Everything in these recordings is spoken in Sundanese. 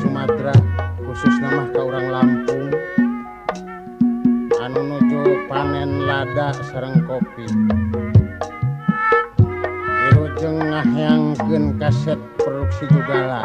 Sumatera khusus nama ke orang Lampung. Anu nuju panen lada sarang kopi. Irujeng ngahyangkeun kaset produksi jugala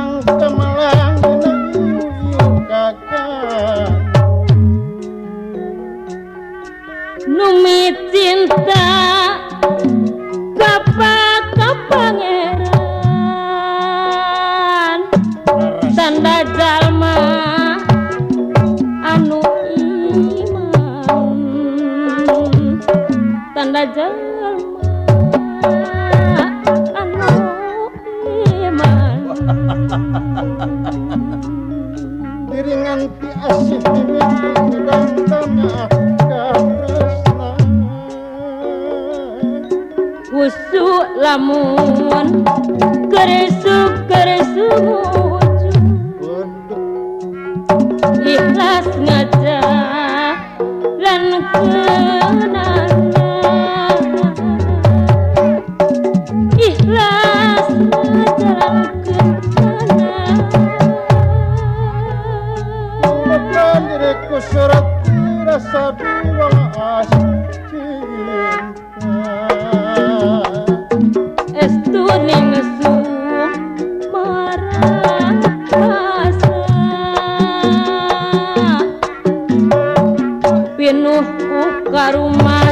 Numi cinta Bapak ke pangeran. Tanda dalma Anu iman. Tanda jalma Anu iman. Diringan ti asih diwini husuk lamun keresuk keresuk ikhlas jenuh uka rumah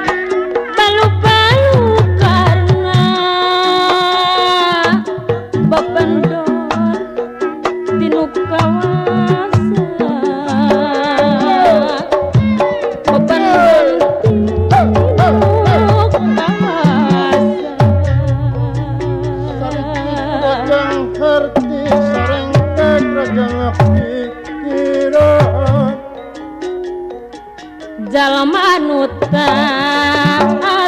Jalma nuta.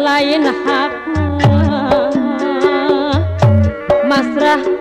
lain hakmu masrah